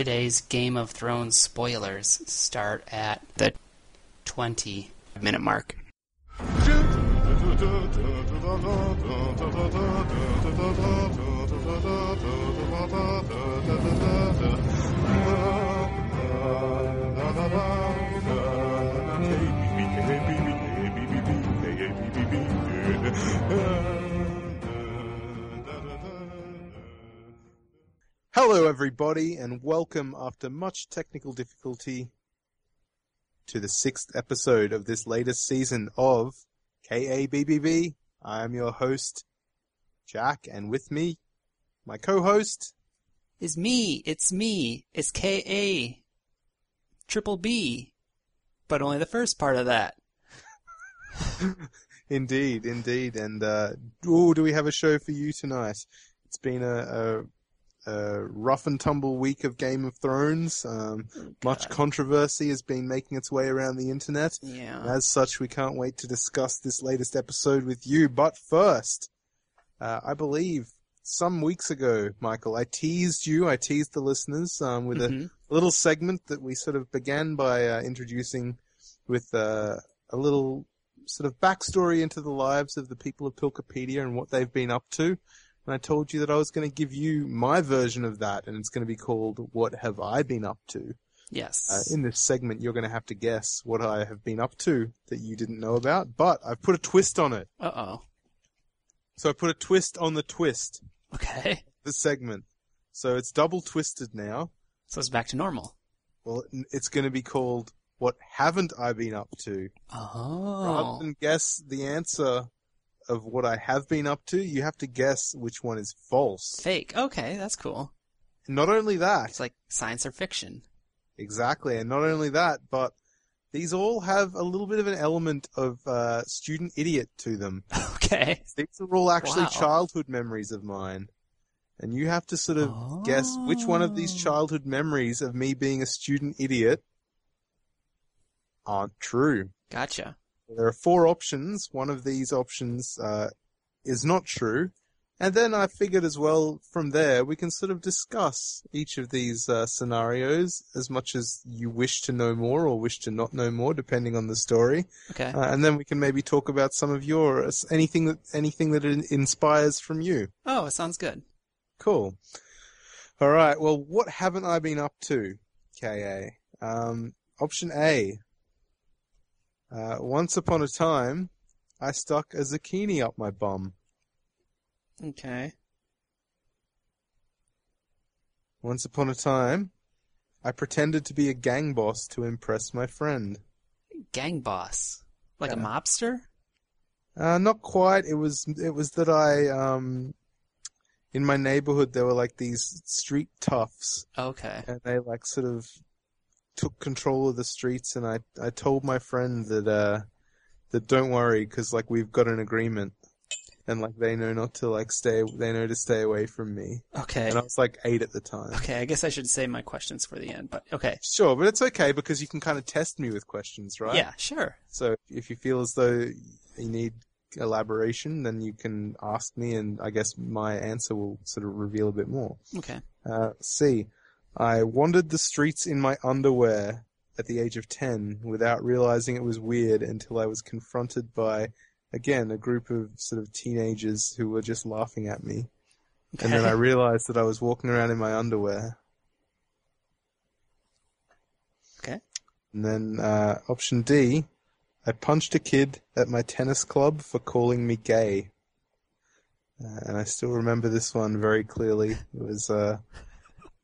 Today's Game of Thrones spoilers start at the 20 minute mark. Hello, everybody, and welcome after much technical difficulty to the sixth episode of this latest season of KABBB. I am your host, Jack, and with me, my co-host. Is me, it's me, it's K A triple B, but only the first part of that. Indeed, indeed, and uh, ooh, do we have a show for you tonight? It's been a, a, a rough and tumble week of Game of Thrones. Um, much controversy has been making its way around the internet. Yeah. As such, we can't wait to discuss this latest episode with you. But first, uh, I believe some weeks ago, Michael, I teased you, I teased the listeners um, with Mhm. a little segment that we sort of began by uh, introducing with uh, a little sort of backstory into the lives of the people of Pilkopedia and what they've been up to. And I told you that I was going to give you my version of that, and it's going to be called "What Have I Been Up to." Yes. Uh, in this segment, you're going to have to guess what I have been up to that you didn't know about, but I've put a twist on it. uh oh. So I put a twist on the twist, Okay. the segment. So it's double twisted now. So it's back to normal. Well, it's going to be called What Haven't I Been Up to? Rather Oh. than guess the answer of what I have been up to, you have to guess which one is false. Fake. Okay, that's cool. Not only that, It's like science or fiction. Exactly, and not only that, but these all have a little bit of an element of uh, student idiot to them. Okay. These are all actually Wow. childhood memories of mine, and you have to sort of guess which one of these Oh. childhood memories of me being a student idiot aren't true. Gotcha. There are four options. One of these options uh, is not true. And then I figured as well from there we can sort of discuss each of these uh, scenarios as much as you wish to know more or wish to not know more, depending on the story. Okay. Uh, and then we can maybe talk about some of your uh, anything that anything that in- inspires from you. Oh, it sounds good. Cool. All right. Well, what haven't I been up to, Ka? Um, option A. Uh, once upon a time, I stuck a zucchini up my bum. Okay. Once upon a time, I pretended to be a gang boss to impress my friend. Gang boss. Like a mobster? Uh, not quite. It was it was that I um, in my neighborhood there were like these street toughs, Okay. and they like sort of took control of the streets. And I I told my friend that uh that don't worry because like we've got an agreement, and like they know not to like stay they know to stay away from me. Okay. And I was like eight at the time. Okay, I guess I should save my questions for the end, but okay. Sure, but it's okay because you can kind of test me with questions, right? Yeah, sure. So if you feel as though you need elaboration, then you can ask me, and I guess my answer will sort of reveal a bit more. Okay. Uh, C. I wandered the streets in my underwear at the age of 10 without realizing it was weird until I was confronted by, again, a group of sort of teenagers who were just laughing at me. And then I realized that I was walking around in my underwear. Okay. And then uh, option D, I punched a kid at my tennis club for calling me gay. Uh, and I still remember this one very clearly. It was uh,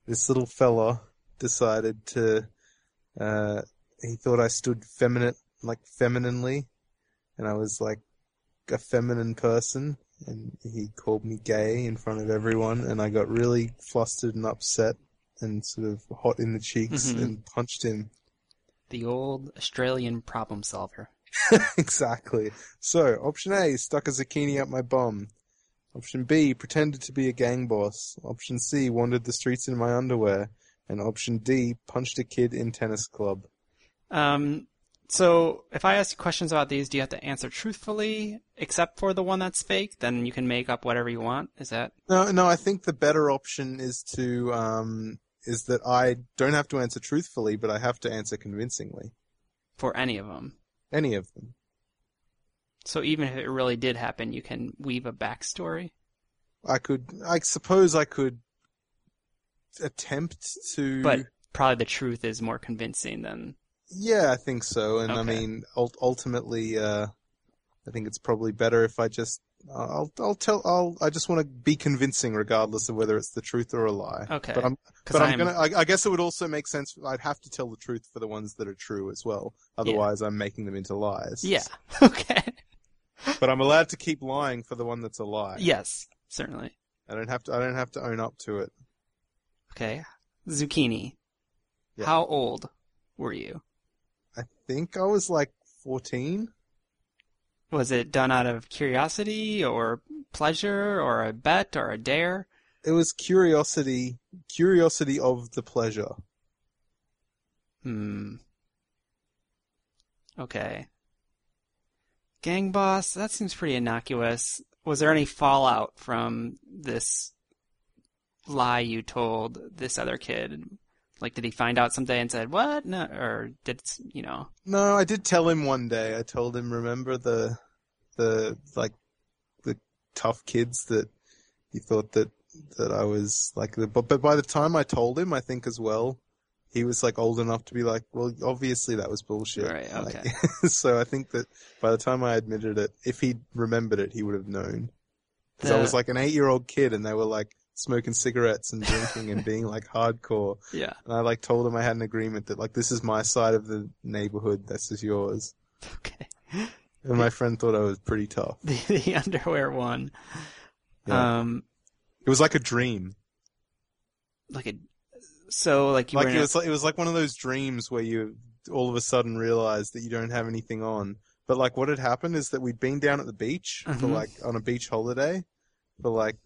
this little fella decided to. Uh, he thought I stood feminine, like femininely, and I was like a feminine person, and he called me gay in front of everyone, and I got really flustered and upset and sort of hot in the cheeks Mhm. and punched him. The old Australian problem solver. exactly. So, option A, stuck a zucchini up my bum. Option B, pretended to be a gang boss. Option C, wandered the streets in my underwear. And option D, punched a kid in tennis club. Um, so if I ask you questions about these, do you have to answer truthfully, except for the one that's fake? Then you can make up whatever you want. Is that No, no, I think the better option is to um, is that I don't have to answer truthfully, but I have to answer convincingly. For any of them. Any of them. So even if it really did happen, you can weave a backstory. I could, I suppose I could attempt to. But probably the truth is more convincing than. Yeah, I think so. And I mean, ultimately, uh, I think it's probably better if I just, I'll, I'll tell, I'll, I just want to be convincing regardless of whether it's the truth or a lie. Okay. But I'm, but I'm, I'm- gonna, I, I guess it would also make sense. I'd have to tell the truth for the ones that are true as well. Otherwise, I'm making them into lies. Yeah. Okay. But I'm allowed to keep lying for the one that's a lie. Yes, certainly. I don't have to, I don't have to own up to it. Okay. Zucchini. Yeah. How old were you? I think I was like 14. Was it done out of curiosity or pleasure or a bet or a dare? It was curiosity, curiosity of the pleasure. Hmm. Okay. Gang boss, that seems pretty innocuous. Was there any fallout from this lie you told this other kid? Like, did he find out someday and said, what? No, or did, you know, No, I did tell him one day. I told him, remember the, the, like, the tough kids that he thought that, that I was like, but, but by the time I told him, I think as well, he was like old enough to be like, well, obviously that was bullshit. Right, Like, okay. so I think that by the time I admitted it, if he remembered it, he would have known. Because I was like an eight year old kid and they were like smoking cigarettes and drinking and being like hardcore. yeah. And I like told him I had an agreement that like this is my side of the neighborhood, this is yours. Okay. And my friend thought I was pretty tough. The, the underwear one. Yeah. Um, It was like a dream. like a, so like you Like it a- was like it was like one of those dreams where you all of a sudden realize that you don't have anything on. But like what had happened is that we'd been down at the beach for Mhm. like on a beach holiday for like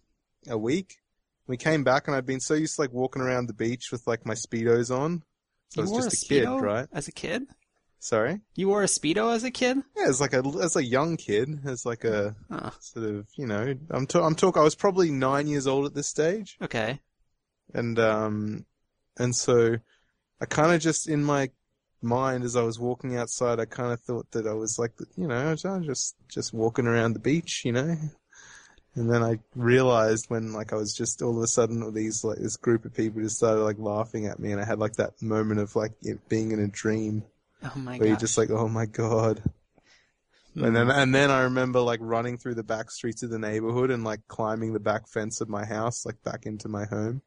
a week. We came back and I'd been so used to like walking around the beach with like my speedos on. So I you was wore just a, a kid, right? As a kid? Sorry. You wore a Speedo as a kid? Yeah, as like a as a young kid, as like a Oh, sort of you know I'm I'm talk I was probably nine years old at this stage, okay. and um and so I kind of just in my mind as I was walking outside, I kind of thought that I was like you know I was just just walking around the beach, you know. And then I realized when like I was just all of a sudden these like this group of people just started like laughing at me, and I had like that moment of like it being in a dream Oh my where you're just like oh my god. Hmm. And then and then I remember like running through the back streets of the neighborhood and like climbing the back fence of my house, like back into my home.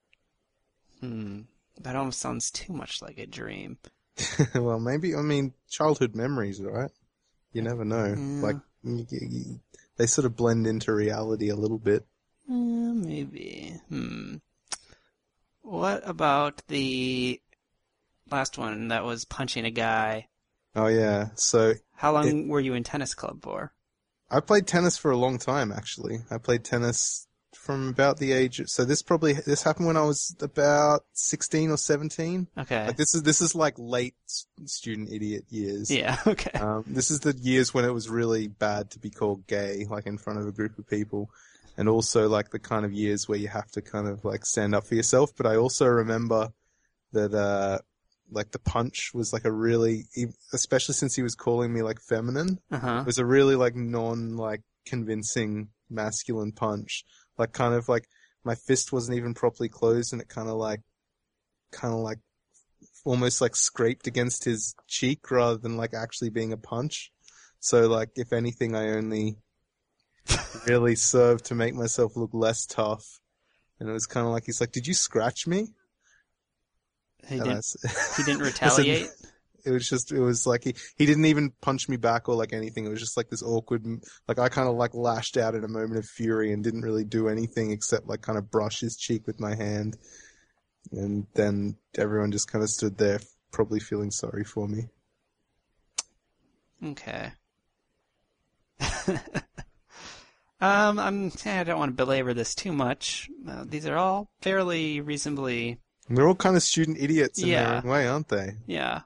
Hmm. That almost sounds too much like a dream. well, maybe I mean childhood memories, right? You never know. Yeah. Like they sort of blend into reality a little bit. Uh, maybe. Hmm. What about the last one that was punching a guy? Oh yeah. So How long were you in tennis club for? I played tennis for a long time actually. I played tennis from about the age of, so this probably this happened when I was about 16 or 17. Okay. Like this is this is like late student idiot years. yeah. Okay. Um, this is the years when it was really bad to be called gay, like in front of a group of people, and also like the kind of years where you have to kind of like stand up for yourself. But I also remember that, uh, like the punch was like a really, especially since he was calling me like feminine, Uh huh. it was a really like non like convincing masculine punch. Like kind of like my fist wasn't even properly closed, and it kind of like, kind of like almost like scraped against his cheek rather than like actually being a punch. So like if anything, I only really served to make myself look less tough. And it was kind of like he's like, "Did you scratch me?" He And didn't. s- He didn't I said, retaliate. It was just it was like he, he didn't even punch me back or like anything it was just like this awkward like i kind of like lashed out in a moment of fury and didn't really do anything except like kind of brush his cheek with my hand and then everyone just kind of stood there probably feeling sorry for me Okay. um, I'm. eh, I don't want to belabor this too much. Uh, these are all fairly reasonably. they're all kind of student idiots in Yeah. their own way aren't they Yeah.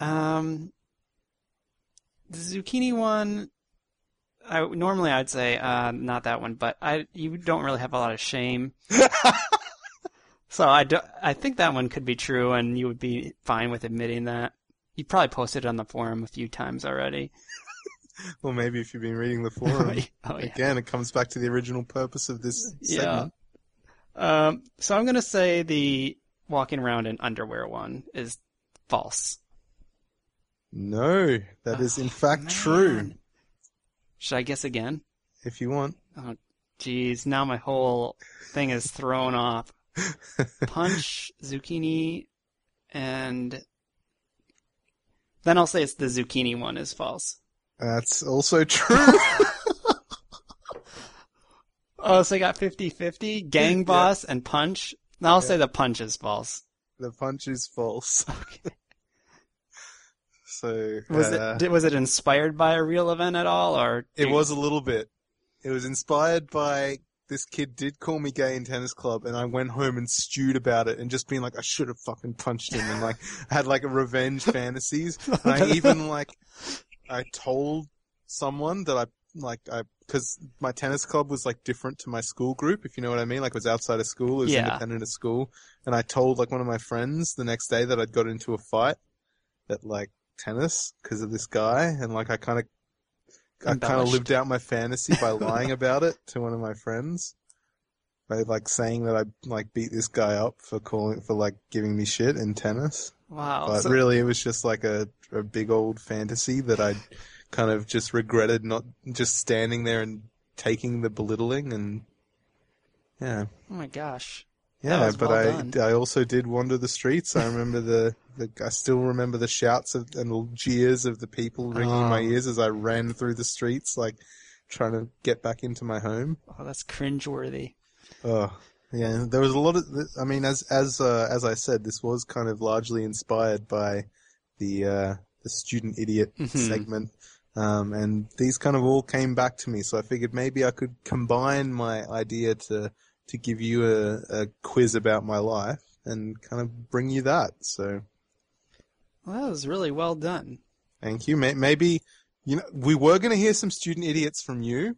Um, the zucchini one. I normally I'd say uh, not that one, but I you don't really have a lot of shame. So I, do, I think that one could be true, and you would be fine with admitting that. You probably posted it on the forum a few times already. Well, maybe if you've been reading the forum. oh, yeah. Again, it comes back to the original purpose of this segment. Yeah. Um, so I'm gonna say the walking around in underwear one is false. No, that is in Oh, fact man. true. Should I guess again? If you want. Oh, geez, now my whole thing is thrown off. Punch, zucchini, and then I'll say it's the zucchini one is false. That's also true. Oh, so I got 50-50, Gang Boss and Punch. Now I'll say the Punch is false. the punch is false. So Was uh, it was it inspired by a real event at all, or It was a little bit. It was inspired by this kid did call me gay in tennis club, and I went home and stewed about it, and just being like, I should have fucking punched him, and like had like a revenge fantasies. And I even like, I told someone that I like I because my tennis club was like different to my school group, if you know what I mean. Like it was outside of school, it was Yeah. independent of school, and I told like one of my friends the next day that I'd got into a fight that like tennis because of this guy, and like I kind of I kind of lived out my fantasy by lying about it to one of my friends. By like saying that I like beat this guy up for calling for like giving me shit in tennis, wow. but so- really it was just like a a big old fantasy that I kind of just regretted not just standing there and taking the belittling and yeah oh my gosh. Yeah but well I. I also did wander the streets. I remember the, the I still remember the shouts of, and jeers of the people ringing in my Oh. ears as I ran through the streets like trying to get back into my home. Oh, that's cringeworthy. Oh, yeah. There was a lot of. I mean, as as uh, as I said, this was kind of largely inspired by the uh, the student idiot Mhm. segment, um, and these kind of all came back to me. So I figured maybe I could combine my idea to to give you a, a quiz about my life and kind of bring you that. So Well, that was really well done. Thank you. Maybe, you know, we were going to hear some student idiots from you,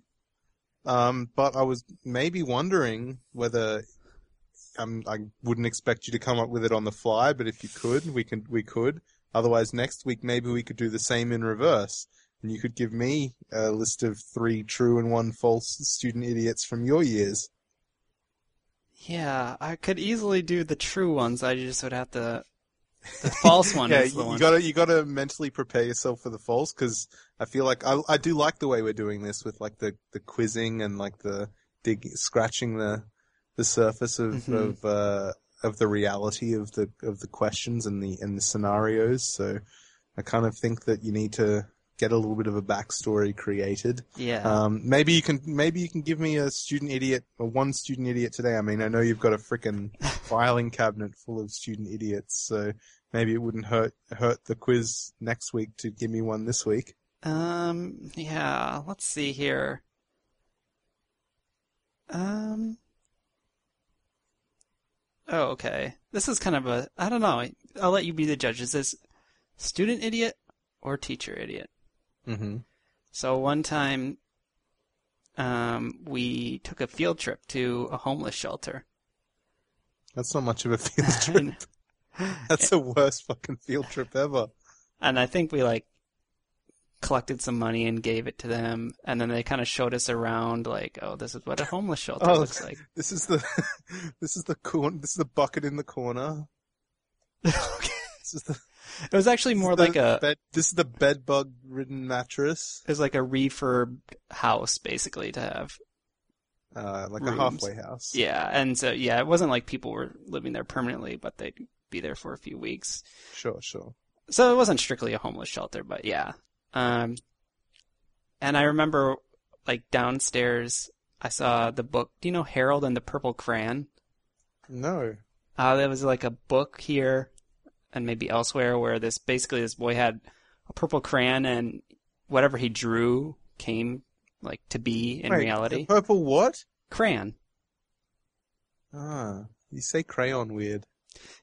um, but I was maybe wondering whether um, I wouldn't expect you to come up with it on the fly, but if you could, we can, we could. Otherwise, next week maybe we could do the same in reverse, and you could give me a list of three true and one false student idiots from your years. Yeah, I could easily do the true ones. I just would have to. The false one yeah, is the you, one. gotta you gotta mentally prepare yourself for the false because I feel like I I do like the way we're doing this with like the the quizzing and like the dig scratching the the surface of Mhm. of uh of the reality of the of the questions and the and the scenarios. So I kind of think that you need to get a little bit of a backstory created. Yeah. Um, maybe you can maybe you can give me a student idiot or one student idiot today. I mean, I know you've got a freaking filing cabinet full of student idiots, so maybe it wouldn't hurt hurt the quiz next week to give me one this week. Um, yeah, let's see here. Um, oh, okay. This is kind of a, I don't know. I'll let you be the judge. Is this student idiot or teacher idiot? Mm-hmm. So one time, um, we took a field trip to a homeless shelter. That's not much of a field trip. That's the worst fucking field trip ever. And I think we like collected some money and gave it to them, and then they kind of showed us around, like, oh, this is what a homeless shelter Oh, looks like. This is the this is the corner. This is the bucket in the corner. This is the It was actually more like a bed, this is the bed bug ridden mattress. it was like a refurbed house basically to have. Uh, like Rooms. a halfway house. Yeah, and so yeah, it wasn't like people were living there permanently, but they'd be there for a few weeks. Sure, sure. So it wasn't strictly a homeless shelter, but yeah. Um and I remember like downstairs I saw the book. Do you know Harold and the Purple Crayon? No. Uh, there was like a book here and maybe elsewhere where this basically this boy had a purple crayon and whatever he drew came like to be in Wait, reality. purple what? Crayon. Ah, you say crayon weird.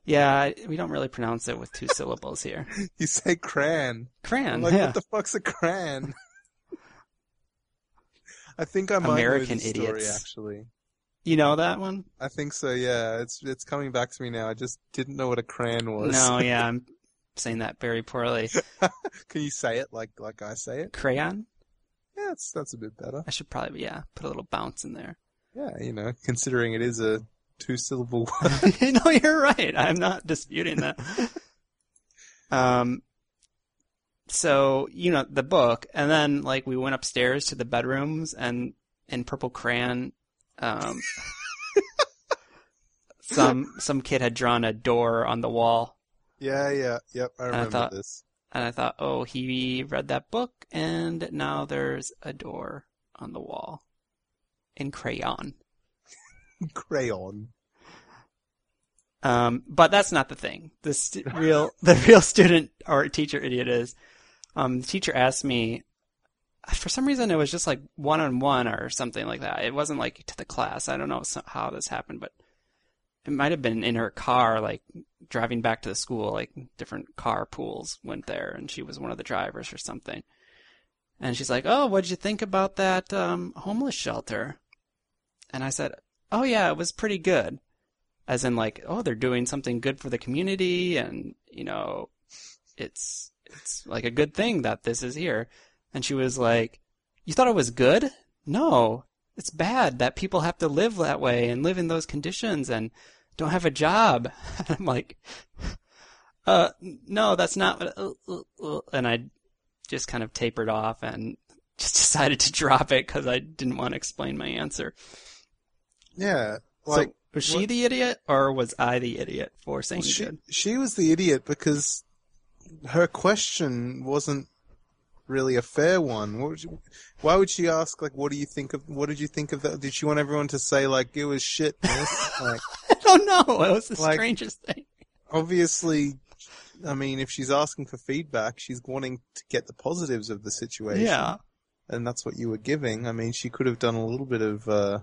Yeah, we don't really pronounce it with two syllables here. You say crayon. Crayon. Like, yeah. what the fuck's a crayon? I think I might American know this story idiots. actually. You know that one? I think so. Yeah, it's it's coming back to me now. I just didn't know what a crayon was. No, yeah, I'm saying that very poorly. Can you say it like like I say it? Crayon? Yeah, that's that's a bit better. I should probably, yeah, put a little bounce in there. Yeah, you know, considering it is a two syllable word. no, you're right. I'm not disputing that. um, so you know the book, and then like we went upstairs to the bedrooms, and in Purple Crayon, um, some some kid had drawn a door on the wall, yeah, yeah, yep. I remember thought- this. and I thought, oh, he read that book, and now there's a door on the wall in crayon. Crayon. Um, but that's not the thing. The stu- real, the real student or teacher idiot is, um, the teacher asked me, for some reason it was just like one on one or something like that. It wasn't like to the class. I don't know how this happened, but it might have been in her car, like driving back to the school, like different car pools went there and she was one of the drivers or something. And she's like, Oh, what'd you think about that, um, homeless shelter? And I said, Oh yeah, it was pretty good as in like, oh, they're doing something good for the community, and you know, it's it's like a good thing that this is here. And she was like, "You thought it was good? No, it's bad that people have to live that way and live in those conditions and don't have a job." And I'm like, "Uh, no, that's not." What, uh, uh, uh," and I just kind of tapered off and just decided to drop it because I didn't want to explain my answer. Yeah, So like was she what- the idiot or was I the idiot for saying she good? she was the idiot because her question wasn't really a fair one. What would you, why would she ask like, "What do you think of? What did you think of that?" Did she want everyone to say like, "It was shit"? miss?" like, I don't know. It was the Like- strangest thing. obviously, I mean, if she's asking for feedback, she's wanting to get the positives of the situation. Yeah. and that's what you were giving. I mean, she could have done a little bit of uh,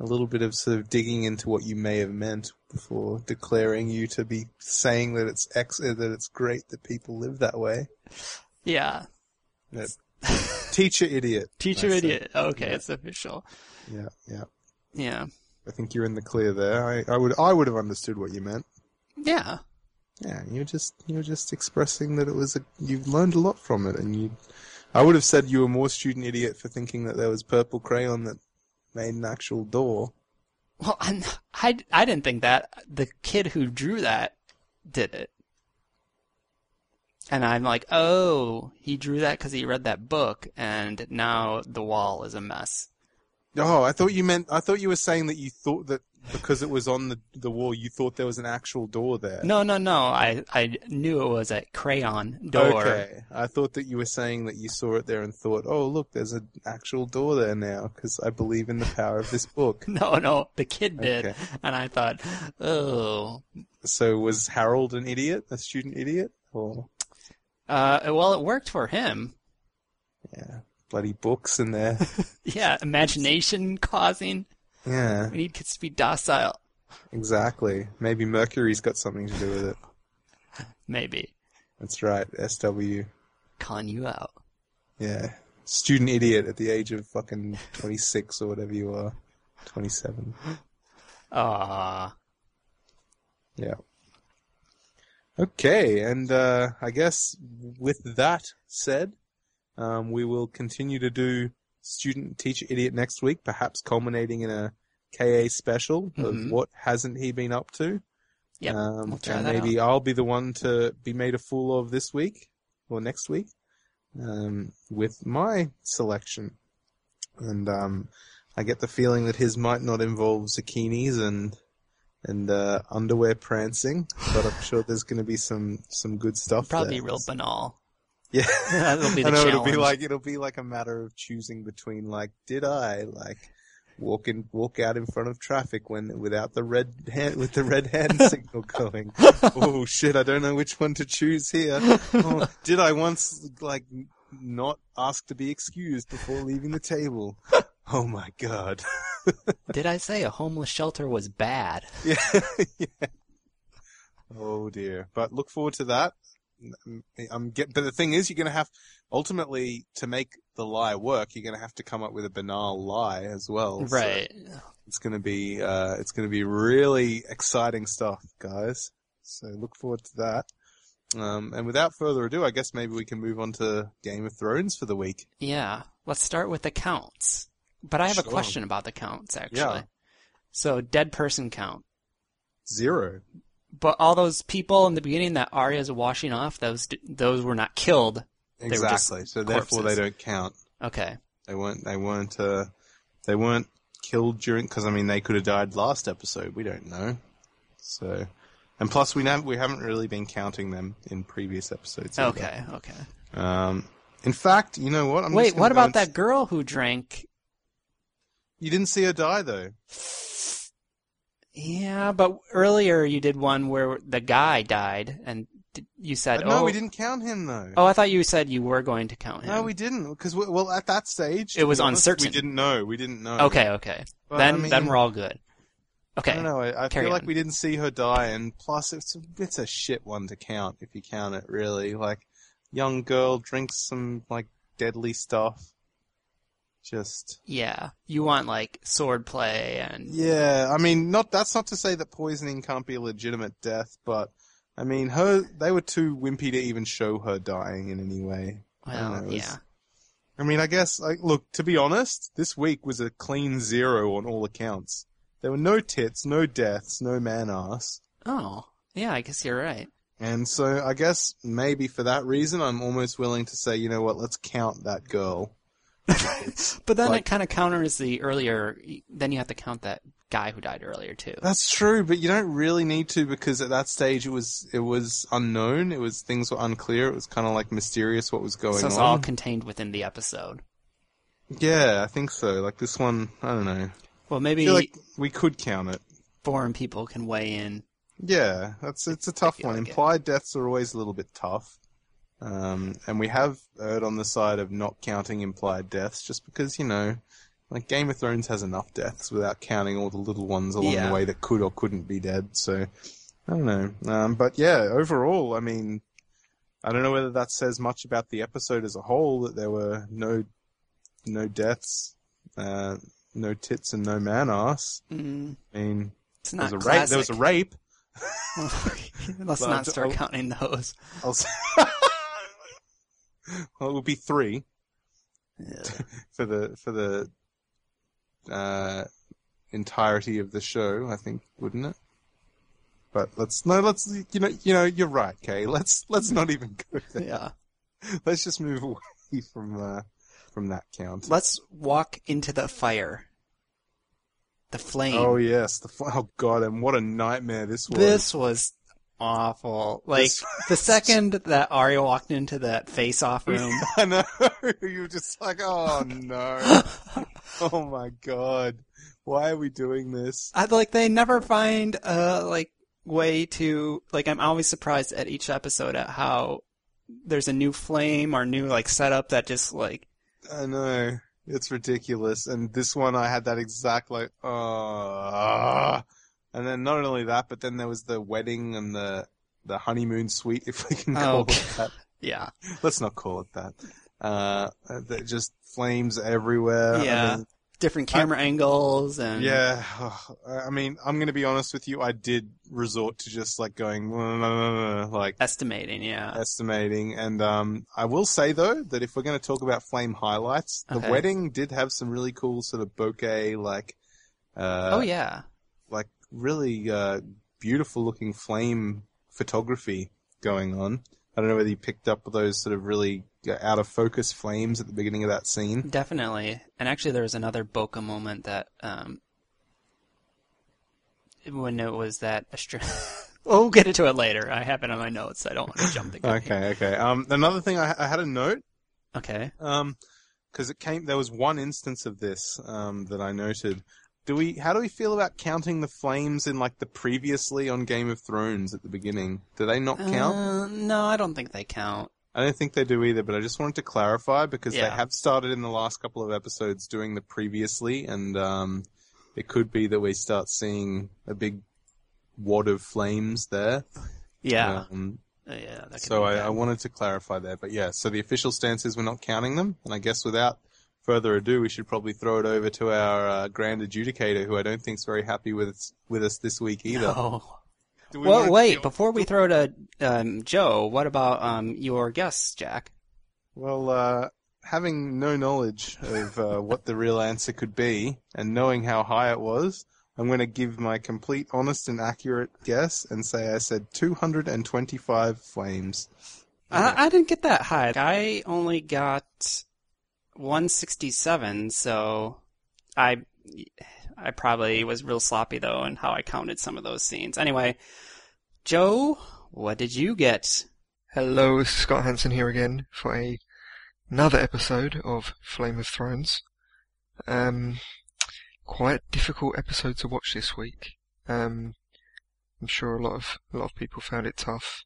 a little bit of sort of digging into what you may have meant before declaring you to be saying that it's ex- that it's great that people live that way. Yeah. That- teacher idiot. Teacher idiot. Okay, Yeah. it's official. Yeah, yeah. Yeah. I think you're in the clear there. I, I would I would have understood what you meant. Yeah. Yeah, you're just you're just expressing that it was a you've learned a lot from it, and you. I would have said you were more student idiot for thinking that there was purple crayon that made an actual door. Well, I'm, I, I didn't think that. The kid who drew that did it. And I'm like, oh, he drew that because he read that book, and now the wall is a mess. Oh, I thought you meant. I thought you were saying that you thought that because it was on the the wall, you thought there was an actual door there. No, no, no. I, I knew it was a crayon door. Okay, I thought that you were saying that you saw it there and thought, "Oh, look, there's an actual door there now," because I believe in the power of this book. No, no, the kid did. Okay. And I thought, oh. So was Harold an idiot, a student idiot, or Uh, well, it worked for him. yeah, bloody books in there? Yeah, imagination causing. yeah, We need kids to be docile. exactly. Maybe Mercury's got something to do with it. Maybe. That's right, SW. Con you out. Yeah, student idiot at the age of fucking twenty six or whatever you are, twenty seven. Ah. Yeah. Okay, and uh, I guess with that said, um, we will continue to do student teacher idiot next week, perhaps culminating in a KA special of Mhm. what hasn't he been up to. Yep, Um, we'll and maybe I'll be the one to be made a fool of this week or next week um, with my selection. And um, I get the feeling that his might not involve zucchinis and and uh, underwear prancing, but I'm sure there's going to be some some good stuff. Probably there. real banal. Yeah, That'll be I know it'll be like it'll be like a matter of choosing between like, did I like walk in, walk out in front of traffic when without the red hand with the red hand signal going? oh shit, I don't know which one to choose here. Oh, did I once like not ask to be excused before leaving the table? Oh my god. Did I say a homeless shelter was bad? yeah. yeah. Oh dear. But look forward to that. I'm get, but the thing is, you're going to have ultimately to make the lie work. You're going to have to come up with a banal lie as well. So Right. it's going to be uh, it's going to be really exciting stuff, guys. So look forward to that. Um, and without further ado, I guess maybe we can move on to Game of Thrones for the week. Yeah. Let's start with the counts. But I have a question about the counts, actually. Yeah. So, dead person count. Zero. But all those people in the beginning that Arya's washing off, those those were not killed. just Exactly. So therefore, they don't count. Okay. They weren't. They weren't. Uh, they weren't killed during. Because I mean, they could have died last episode. We don't know. So, and plus, we have we haven't really been counting them in previous episodes. either. Okay. Okay. Um. In fact, you know what? I'm Wait, what about that girl who drank? You didn't see her die though. Yeah, but earlier you did one where the guy died, and you said, uh, no, "Oh, we didn't count him though. Oh, I thought you said you were going to count him. No, we didn't because well, at that stage, It was honest, uncertain. We didn't know. We didn't know. Okay, okay. But, then, I mean- then we're all good. Okay. I don't know. I, I feel like we didn't see her die, and plus, it's it's a shit one to count if you count it. Really, like young girl drinks some like deadly stuff. Just Yeah, you want like sword play and yeah. I mean, not that's not to say that poisoning can't be a legitimate death, but I mean, her they were too wimpy to even show her dying in any way. I well, know, was- yeah. I mean, I guess, like, look, to be honest, this week was a clean zero on all accounts. There were no tits, no deaths, no man ass. Oh, yeah. I guess you're right. And so I guess maybe for that reason, I'm almost willing to say, you know what, let's count that girl. But then Like- it kind of counters the earlier. Then you have to count that guy who died earlier too. That's true, but you don't really need to because at that stage it was, it was unknown. It was, things were unclear. It was kind of like mysterious what was going So it's on. all contained within the episode. yeah, I think so. Like this one, I don't know. Well, maybe like we could count it. foreign people can weigh in. Yeah, that's it's a tough one. like it. Implied deaths are always a little bit tough, um, and we have erred on the side of not counting implied deaths, just because you know, like Game of Thrones has enough deaths without counting all the little ones along Yeah. the way that could or couldn't be dead. So I don't know, um, but yeah, overall, I mean, I don't know whether that says much about the episode as a whole that there were no no deaths, uh, no tits, and no man ass. Mm, I mean, it's there not was a rape. There was a rape. Let's But not start I'll- counting those. I'll well, it would be three Yeah. for the for the uh, entirety of the show, I think, wouldn't it? But let's no, let's you know, you know, you're right, Kay. Let's let's not even go there. yeah. Let's just move away from uh, from that count. Let's walk into the fire. The flame. Oh yes, the f- oh god, and what a nightmare this was. This was awful. Like This the second that Arya walked into that face-off room, I know you were just like, oh no, oh my god, why are we doing this? I like they never find a like way to like. I'm always surprised at each episode at how there's a new flame or new like setup that just like I know. It's ridiculous. And this one I had that exact like uh and then not only that, but then there was the wedding and the the honeymoon suite, if we can call Oh. it that. yeah Let's not call it that. Uh that just flames everywhere. I Yeah. mean, different camera angles and yeah. I mean, I'm gonna be honest with you, I did resort to just like going like estimating. Yeah. estimating. And um, I will say though that if we're going to talk about flame highlights, the Okay. wedding did have some really cool sort of bokeh, like, uh, oh yeah. Really uh, beautiful looking flame photography going on. I don't know whether you picked up those sort of really uh, out of focus flames at the beginning of that scene. Definitely. And actually, there was another bokeh moment that, um, when it was that. Astra- we'll get into it later. I have it on my notes. I don't want to jump the gun. here. Okay, okay. Um, another thing I, I had a note Okay. Um, because it came, there was one instance of this um, that I noted. Do we? How do we feel about counting the flames in like the previously on Game of Thrones at the beginning? Do they not count? Uh, no, I don't think they count. I don't think they do either. But I just wanted to clarify because they have started in the last couple of episodes doing the previously, and um, it could be that we start seeing a big wad of flames there. Yeah. Um, Uh, yeah, So I. I wanted to clarify there, but yeah. So the official stance is we're not counting them, and I guess without further ado, we should probably throw it over to our uh, grand adjudicator, who I don't think's very happy with us, with us this week either. Oh. Do we Well, wanna wait. deal- Before we throw to um, Joe, what about um, your guess, Jack? Well, uh, having no knowledge of uh, what the real answer could be, and knowing how high it was, I'm going to give my complete, honest, and accurate guess and say I said 225 flames. I, I didn't get that high. I only got 167, so I I probably was real sloppy though in how I counted some of those scenes. Anyway, Joe, what did you get? Hello, Scott Hansen here again for a, another episode of Flame of Thrones. Um, quite difficult episode to watch this week. Um, I'm sure a lot of a lot of people found it tough.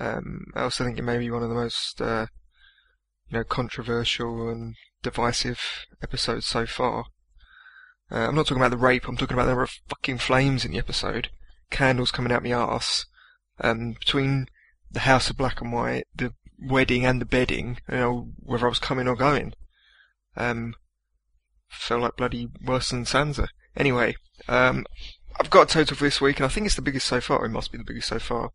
Um, I also think it may be one of the most uh, you know controversial and divisive episodes so far. Uh, I'm not talking about the rape. I'm talking about the number of fucking flames in the episode, candles coming out my arse. Um, between the House of Black and White, the wedding and the bedding, you know, whether I was coming or going. Um, felt like bloody worse than Sansa. Anyway, um, I've got a total for this week, and I think it's the biggest so far. It must be the biggest so far.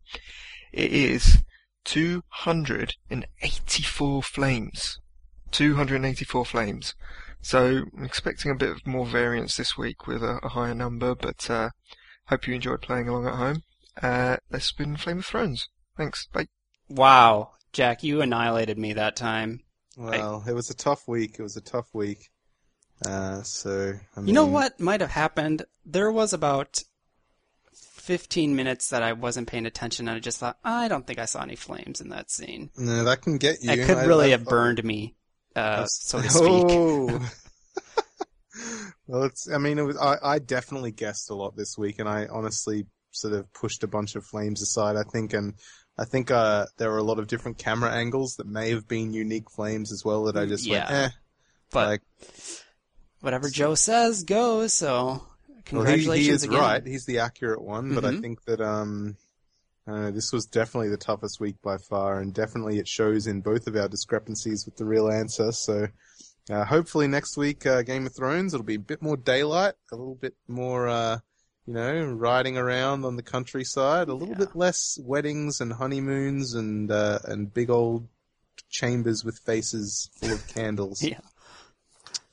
It is 284 flames. 284 flames. So I'm expecting a bit of more variance this week with a, a higher number, but uh, hope you enjoyed playing along at home. Uh, let's spin Flame of Thrones. Thanks. Bye. Wow, Jack, you annihilated me that time. Well, it was a tough week. It was a tough week. Uh, so I mean, You know what might have happened? There was about 15 minutes that I wasn't paying attention and I just thought, I don't think I saw any flames in that scene. No, that can get you. It could I- really I- have burned me, uh, so to speak. Oh. well, it's. I mean, it was. I, I definitely guessed a lot this week, and I honestly sort of pushed a bunch of flames aside. I think, and I think uh, there were a lot of different camera angles that may have been unique flames as well. That I just went, eh. But like, whatever Joe says goes, so well, he, he is again. right. He's the accurate one, but I Mhm. think that um, I this was definitely the toughest week by far, and definitely it shows in both of our discrepancies with the real answer. So. Uh, hopefully next week, uh, Game of Thrones, it'll be a bit more daylight, a little bit more, uh, you know, riding around on the countryside, a little Yeah. bit less weddings and honeymoons and, uh, and big old chambers with faces full of candles. Yeah.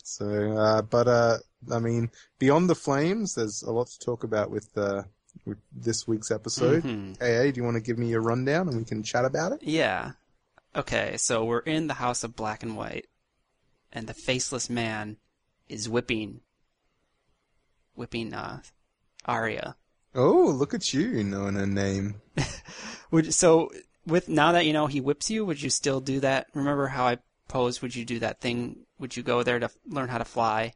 So, uh, but, uh, I mean, beyond the flames, there's a lot to talk about with, uh, with this week's episode. Mhm. AA, do you want to give me a rundown and we can chat about it? Yeah. Okay, so we're in the house of black and white, and the faceless man is whipping, whipping uh, Arya. Oh, look at you knowing her name. Would so with now that you know he whips you, would you still do that? Remember how I posed? Would you do that thing? Would you go there to learn how to fly?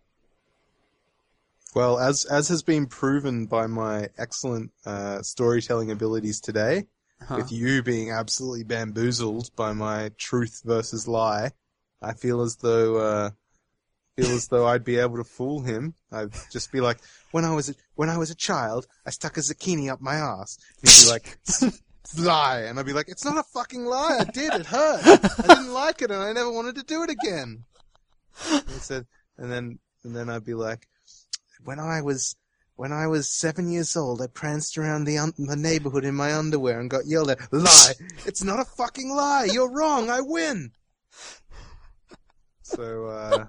Well, as as has been proven by my excellent uh, storytelling abilities today, Huh. with you being absolutely bamboozled by my truth versus lie, I feel as though uh, feel as though I'd be able to fool him. I'd just be like, when I was a, when I was a child, I stuck a zucchini up my ass. And he'd be like, lie, and I'd be like, it's not a fucking lie. I did. It hurt. I didn't like it, and I never wanted to do it again. And he said, and then and then I'd be like, when I was when I was seven years old, I pranced around the, un- the neighborhood in my underwear and got yelled at. Lie! It's not a fucking lie! You're wrong! I win! So, uh,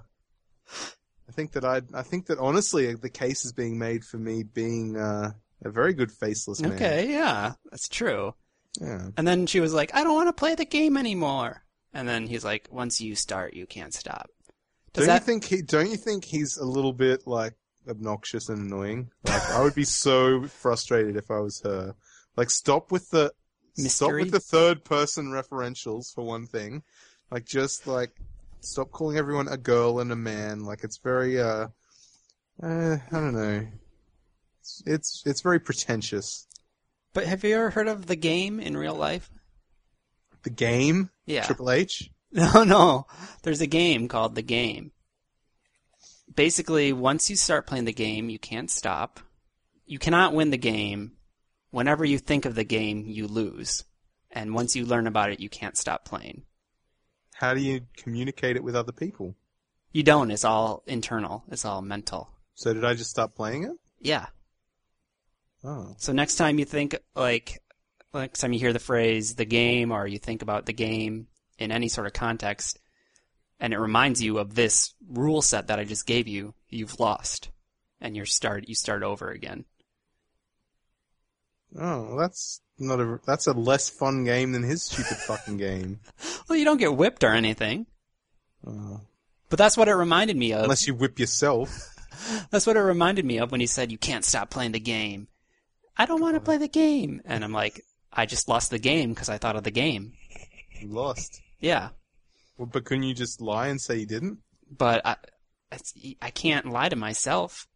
I think that I, I think that honestly, the case is being made for me being, uh, a very good faceless man. Okay, yeah, that's true. Yeah. And then she was like, "I don't want to play the game anymore." And then he's like, "Once you start, you can't stop." Does Don't that you think he, don't you think he's a little bit, like, obnoxious and annoying? Like, I would be so frustrated if I was her. Like, stop with the, stop with the third person referentials for one thing. Like, just, like, stop calling everyone a girl and a man. Like, it's very, uh, uh I don't know. It's, it's, it's very pretentious. But have you ever heard of the game in real life? The game? Yeah. Triple H? No, no. There's a game called The Game. Basically, once you start playing the game, you can't stop. You cannot win the game. Whenever you think of the game, you lose. and once you learn about it, you can't stop playing. How do you communicate it with other people? You don't. It's all internal. It's all mental. So did I just stop playing it? Yeah. Oh. So next time you think like next time you hear the phrase the game or you think about the game in any sort of context and it reminds you of this rule set that I just gave you, you've lost. And you start you start over again. Oh, that's not a that's a less fun game than his stupid fucking game. Well, you don't get whipped or anything. Oh. But that's what it reminded me of. Unless you whip yourself. That's what it reminded me of when he said you can't stop playing the game. I don't want to play the game. And I'm like, I just lost the game because I thought of the game. You lost. Yeah. Well, but couldn't you just lie and say you didn't? But I, it's, I can't lie to myself.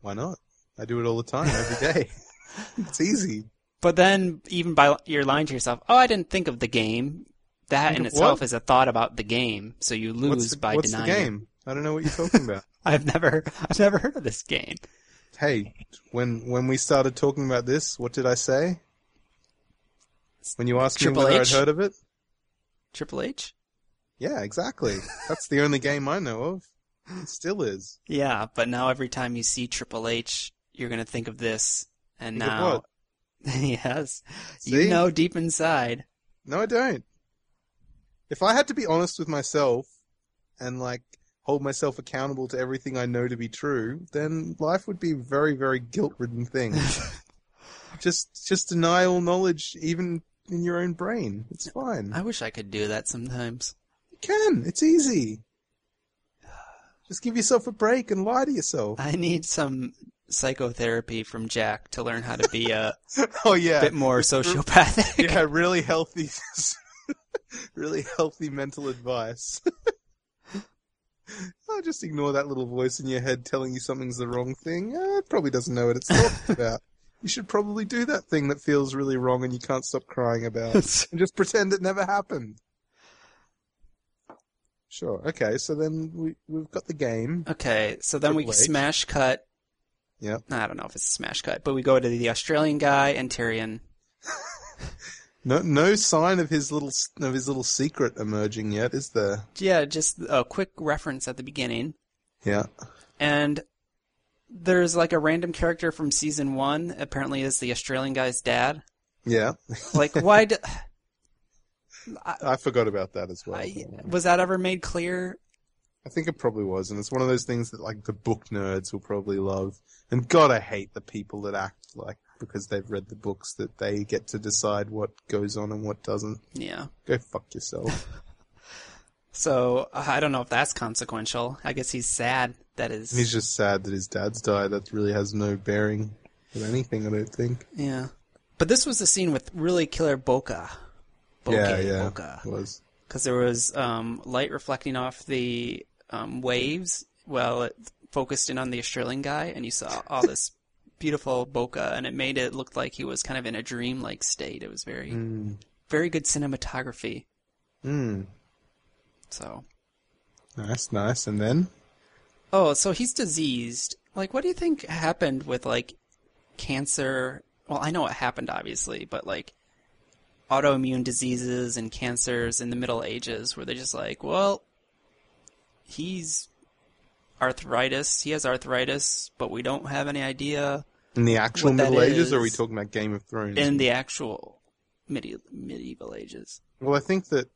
Why not? I do it all the time, every day. it's easy. But then, even by you're lying to yourself, oh, I didn't think of the game. That in itself what? is a thought about the game, so you lose What's the, by what's the denying. it. game? I don't know what you're talking about. I've never, I've never heard of this game. hey, when when we started talking about this, what did I say? When you asked Triple me whether H? I'd heard of it? Triple H. Yeah, exactly. That's the only game I know of. It still is. Yeah, but now every time you see Triple H, you're gonna think of this, and Think now, yes, See? you know deep inside. No, I don't. If I had to be honest with myself and like hold myself accountable to everything I know to be true, then life would be a very, very guilt-ridden thing. just, just deny all knowledge, even in your own brain. It's fine. I wish I could do that sometimes. You can. It's easy. Just give yourself a break and lie to yourself. I need some psychotherapy from Jack to learn how to be a Oh yeah, bit more sociopathic. yeah, really healthy, really healthy mental advice. oh, just ignore that little voice in your head telling you something's the wrong thing. Eh, it probably doesn't know what it's talking about. You should probably do that thing that feels really wrong and you can't stop crying about, and just pretend it never happened. Sure. Okay. So then we we've got the game. Okay, so then we smash cut. Yeah. I don't know if it's a smash cut, but we go to the Australian guy and Tyrion. No, no sign of his little of his little secret emerging yet, is there? Yeah, just a quick reference at the beginning. Yeah. And there's like a random character from season one, apparently is the Australian guy's dad. Yeah. Like, why d I forgot about that as well. I, was that ever made clear? I think it probably was, and it's one of those things that like the book nerds will probably love. And God, I hate the people that act like because they've read the books that they get to decide what goes on and what doesn't. Yeah. Go fuck yourself. So I don't know if that's consequential. I guess he's sad that his He's just sad that his dad's died. That really has no bearing on anything, I don't think. yeah. But this was the scene with really killer bokeh. Bokeh, yeah, yeah, bokeh. was. because there was um, light reflecting off the um, waves while it focused in on the Australian guy, and you saw all this beautiful bokeh, and it made it look like he was kind of in a dream-like state. It was very, Mm. very good cinematography. Mm. So, Nice, nice. And then oh, so he's diseased. Like, what do you think happened with like cancer? Well, I know what happened, obviously, but like autoimmune diseases and cancers in the Middle Ages, where they're just like, well, he's arthritis. He has arthritis, but we don't have any idea in the actual Middle Ages, or are we talking about Game of Thrones? in the actual medieval medieval ages. Well, I think that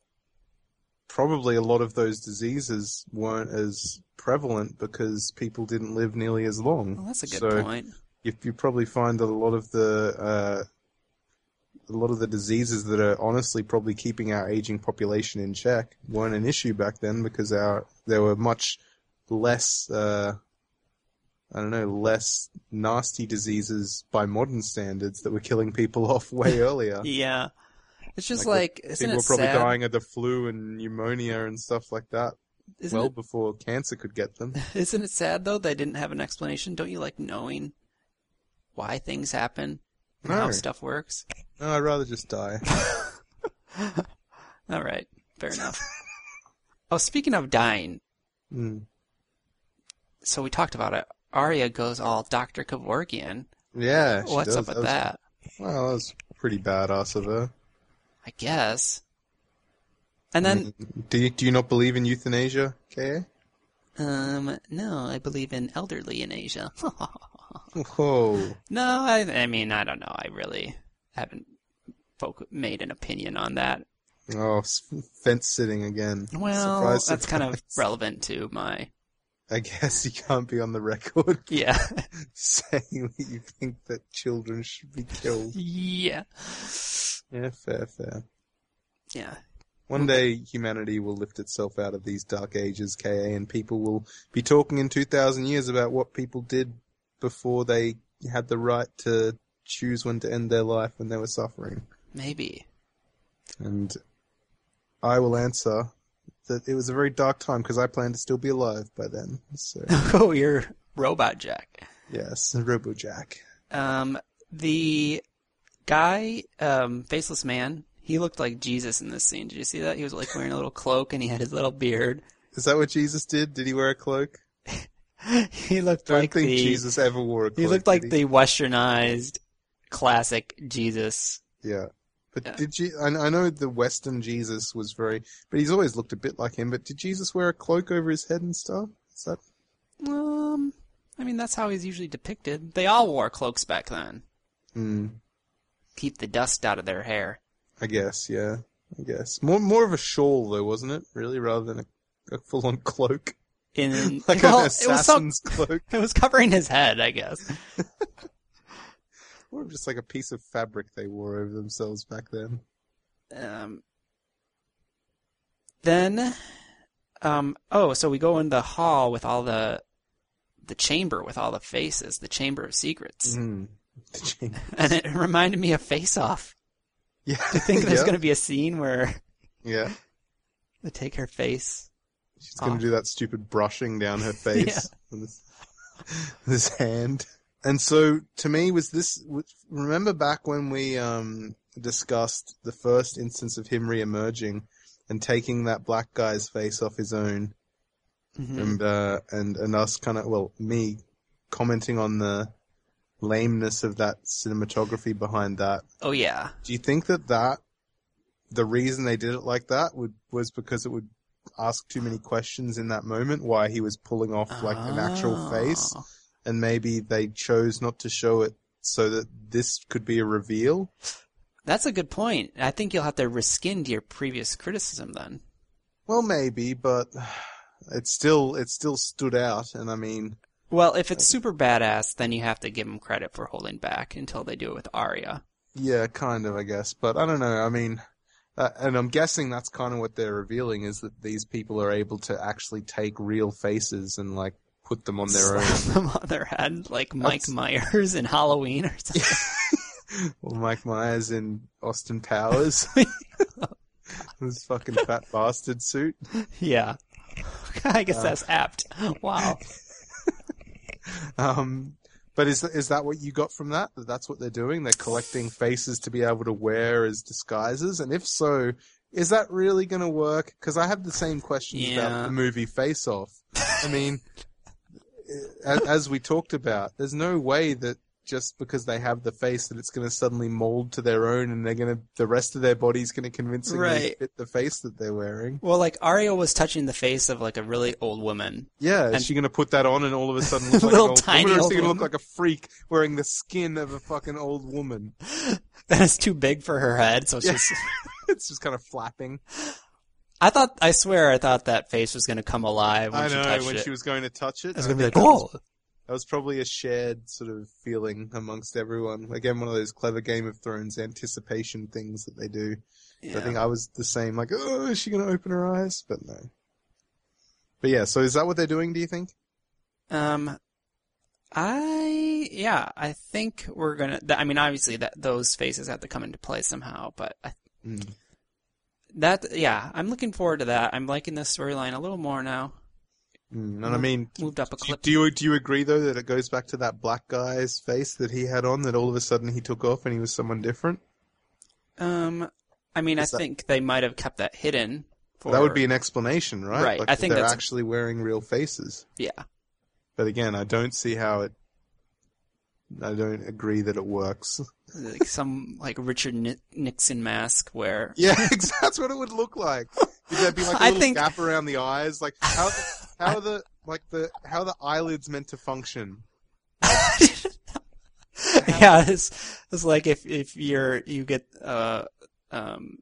probably a lot of those diseases weren't as prevalent because people didn't live nearly as long. Well, that's a good so point. You, you probably find that a lot of the uh, a lot of the diseases that are honestly probably keeping our aging population in check weren't an issue back then because our there were much less uh, I don't know less nasty diseases by modern standards that were killing people off way earlier. Yeah, it's just Like, like, People were probably sad? dying of the flu and pneumonia and stuff like that Isn't, well it, before cancer could get them. isn't it sad though they didn't have an explanation? Don't you like knowing why things happen and how stuff works? No, I'd rather just die. All right, fair enough. oh, speaking of dying, Mm. so we talked about it. Arya goes all Doctor Kevorkian. Yeah. she What's up with was- that? Well, that was pretty badass of her. I guess. And then, Do you, do you not believe in euthanasia, Ka? um, no, I believe in elderly in Asia. Whoa. no, I, I mean, I don't know. I really haven't folk made an opinion on that. Oh, fence sitting again. Well, Surprise, that's kind of relevant to my, I guess you can't be on the record yeah, saying that you think that children should be killed. yeah, Yeah, fair, fair. yeah. One day humanity will lift itself out of these dark ages, Ka, and people will be talking in 2,000 years about what people did before they had the right to choose when to end their life when they were suffering. Maybe. And I will answer that it was a very dark time because I planned to still be alive by then. So, oh, you're Robot Jack. yes, RoboJack. Um, the guy, um, faceless man, he looked like Jesus in this scene. Did you see that? He was like wearing a little cloak and he had his little beard. Is that what Jesus did? Did he wear a cloak? he looked I don't like think the Jesus ever wore a cloak. he looked like he? the westernized classic Jesus. Yeah. But Yeah. did you? I, know the Western Jesus was very, but he's always looked a bit like him. But did Jesus wear a cloak over his head and stuff? Is that? Um, I mean that's how he's usually depicted. They all wore cloaks back then. Hmm. Keep the dust out of their hair. I guess. Yeah. I guess more more of a shawl though, wasn't it? Really, rather than a, a full on cloak, In like well, an it was so, assassin's cloak, it was covering his head, I guess. or just like a piece of fabric they wore over themselves back then. Um, then, um, oh, so we go in the hall with all the, the chamber with all the faces, the chamber of secrets, Mm. Chain- and it reminded me of Face Off. Yeah. I think there's yeah. going to be a scene where Yeah. they take her face. She's gonna Oh. do that stupid brushing down her face with this, this hand. And so, to me, was this? Remember back when we um, discussed the first instance of him re-emerging and taking that black guy's face off his own, Mhm. and uh, and and us kind of well, me commenting on the lameness of that cinematography behind that. Oh yeah, Do you think that that the reason they did it like that would was because it would ask too many questions in that moment why he was pulling off like an actual ah. face Oh. and maybe they chose not to show it so that this could be a reveal That's a good point. I think you'll have to rescind your previous criticism then. well maybe but it still it still stood out and i mean Well, if it's super badass, then you have to give them credit for holding back until they do it with Arya. yeah kind of i guess but i don't know i mean uh, and i'm guessing that's kind of what they're revealing is that these people are able to actually take real faces and like put them on their own Slap them on their head like Mike That's- Myers in Halloween or something. Or Mike Myers in Austin Powers. this fucking fat bastard suit. yeah. I guess Uh. that's apt. Wow. Um, but is is that what you got from that? That that's what they're doing? They're collecting faces to be able to wear as disguises, and if so, is that really going to work? Because I have the same questions Yeah. about the movie Face Off. I mean, as, as we talked about, there's no way that just because they have the face that it's going to suddenly mold to their own, and they're going to the rest of their body's going to convincingly Right. fit the face that they're wearing. Well, like Arya was touching the face of like a really old woman. Yeah, is And- she going to put that on and all of a sudden look like Little an old tiny woman, or is old she going to look like a freak wearing the skin of a fucking old woman? That is too big for her head, so it's Yeah. just. it's just kind of flapping. I thought, I swear, I thought that face was gonna come alive when I she know touched when it. she was going to touch it. I was gonna be like, think that was- "Oh, That was probably a shared sort of feeling amongst everyone. Again, one of those clever Game of Thrones anticipation things that they do. I think I was the same, like, oh, is she going to open her eyes? But no. But yeah, so is that what they're doing, do you think? Um, I yeah, I think we're gonna. I mean, obviously that those faces have to come into play somehow, but I, Mm. that yeah, I'm looking forward to that. I'm liking this storyline a little more now. Mm. And I mean, Moved up a do, clip. do you do you agree though that it goes back to that black guy's face that he had on that all of a sudden he took off and he was someone different? Um, I mean, I that- think they might have kept that hidden. For, That would be an explanation, right? Right, Like, I think they're that's- actually wearing real faces. yeah. But again, I don't see how it I don't agree that it works. like some like Richard Ni- Nixon mask where Yeah, that's what it would look like. Would there be like a I little think- gap around the eyes? Like how how are the like the how the eyelids meant to function? yeah, it's, it's like if if you're you get uh um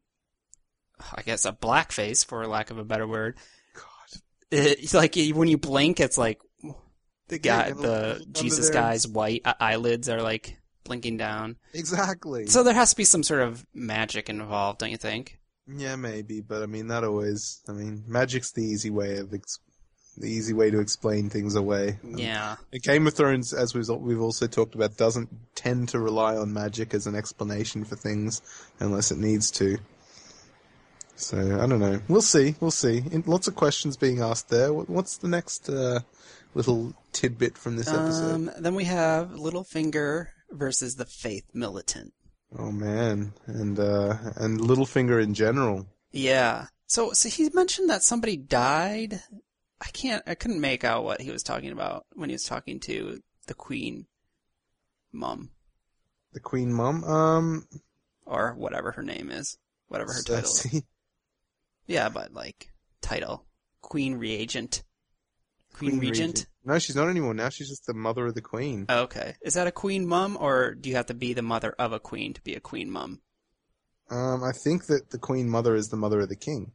I guess a black face for lack of a better word. God. It's like when you blink, it's like the guy, Yeah, the Jesus guy's white eyelids are like blinking down. Exactly. So there has to be some sort of magic involved, don't you think? yeah, maybe, but I mean that always. I mean, magic's the easy way of ex- the easy way to explain things away. Yeah. Game of Thrones, as we've we've also talked about, doesn't tend to rely on magic as an explanation for things unless it needs to. So I don't know. We'll see. We'll see. In, lots of questions being asked there. What's the next uh, little tidbit from this episode? Um, then we have Littlefinger versus the Faith Militant. oh man, and uh, and Littlefinger in general. Yeah. So, so he mentioned that somebody died. I can't, I couldn't make out what he was talking about when he was talking to the Queen mom The Queen Mum. Um, or whatever her name is, whatever her title. is. Yeah, but like title, Queen Reagent, Queen, Regent. Regent. No, she's not anymore now. She's just the mother of the Queen. Oh, okay, is that a Queen mum, or do you have to be the mother of a queen to be a Queen mum? Um, I think that the Queen Mother is the mother of the King.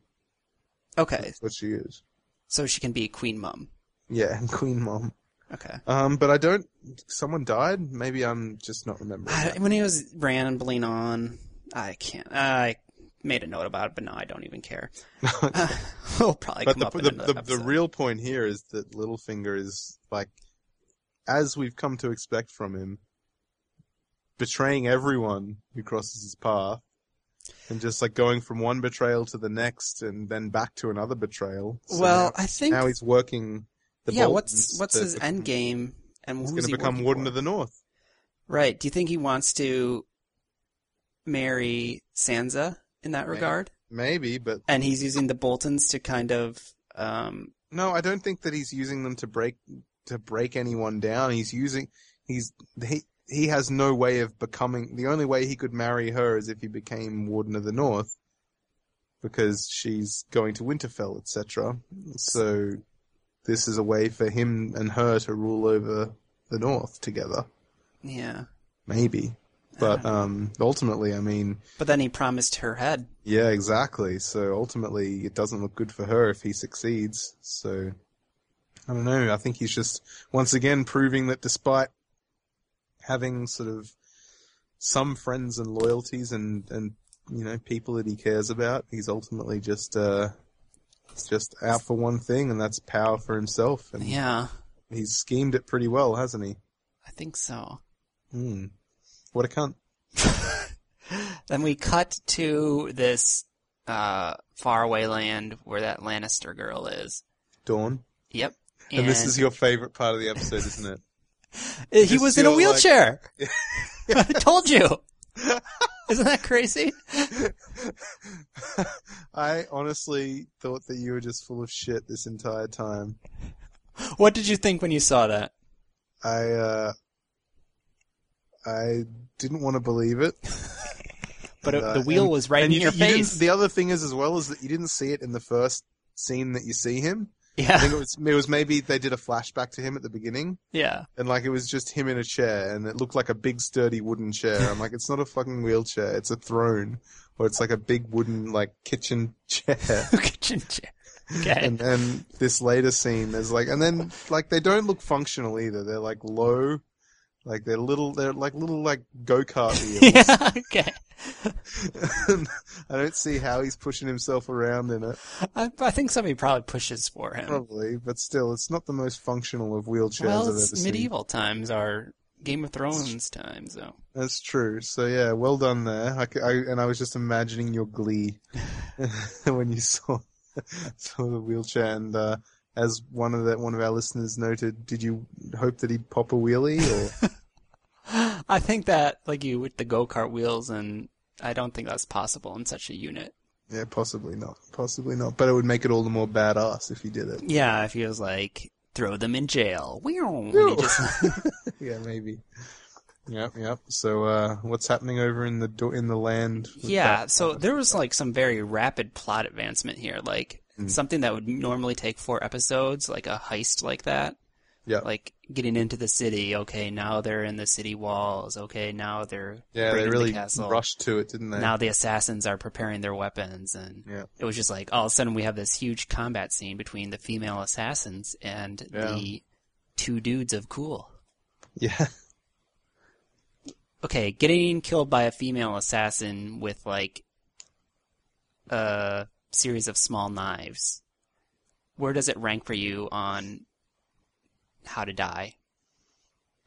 Okay, That's what she is. So she can be Queen mum. Yeah, Queen Mom. Okay. Um, but I don't. Someone died. Maybe I'm just not remembering. I, when he was rambling on, I can't. I made a note about it, but no, I don't even care. Uh, we'll probably but come the the, the, the real point here is that Littlefinger is like, as we've come to expect from him, betraying everyone who crosses his path, and just like going from one betrayal to the next, and then back to another betrayal. So well, now, I think now he's working. The yeah. Boltons What's what's his become- end game, and He's going to he become Warden for? of the North. Right. Do you think he wants to marry Sansa in that Maybe. regard? Maybe, but And he's using the Boltons to kind of um No, I don't think that he's using them to break to break anyone down. He's using he's he he has no way of becoming the only way he could marry her is if he became Warden of the North because she's going to Winterfell, etc. So this is a way for him and her to rule over the North together. yeah. Maybe. But um ultimately, I mean, But then he promised her head. yeah, exactly. So ultimately, it doesn't look good for her if he succeeds. So I don't know. I think he's just once again proving that despite having sort of some friends and loyalties and and you know people that he cares about, he's ultimately just uh just out for one thing, and that's power for himself. And Yeah. he's schemed it pretty well, hasn't he? I think so. Hmm. What a cunt. Then we cut to this uh faraway land where that Lannister girl is. Dorne. Yep. And, this is your favorite part of the episode, isn't it? He was in a feel like- wheelchair. I told you. Isn't that crazy? I honestly thought that you were just full of shit this entire time. What did you think when you saw that? I uh I didn't want to believe it. But And, uh, the wheel and- was right in you, your you face. The other thing is as well is that you didn't see it in the first scene that you see him. I yeah. think it was it was maybe they did a flashback to him at the beginning Yeah. and like it was just him in a chair and it looked like a big sturdy wooden chair. I'm like it's not a fucking wheelchair, it's a throne or it's like a big wooden like kitchen chair. Kitchen chair. Okay. and then this later scene there's like and then like they don't look functional either they're like low like they're little they're like little like go-kart wheels yeah. Okay. i don't see how he's pushing himself around in it. I, I think somebody probably pushes for him. probably but still it's not the most functional of wheelchairs well, i've ever seen. medieval times are Game of Thrones times, though. that's true. So yeah well done there. I, I- and i was just imagining your glee when you saw saw the wheelchair. And uh as one of the one of our listeners noted, did you hope that he'd pop a wheelie or I think that, like you, with the go kart wheels, and I don't think that's possible in such a unit. Yeah, possibly not. Possibly not. But it would make it all the more badass if you did it. Yeah, if he was like, throw them in jail. He just- yeah, maybe. Yep, yep. So, uh, what's happening over in the do- in the land? Yeah, that? so there was like some very rapid plot advancement here, like Mm. something that would normally take four episodes, like a heist like that. Yeah, Like getting into the city, okay, now they're in the city walls, okay, now they're yeah. They really the castle. rushed to it, didn't they? Now the assassins are preparing their weapons, and Yeah. it was just like all of a sudden we have this huge combat scene between the female assassins and Yeah. the two dudes of cool. yeah, Okay, getting killed by a female assassin with like a series of small knives. Where does it rank for you on how to die?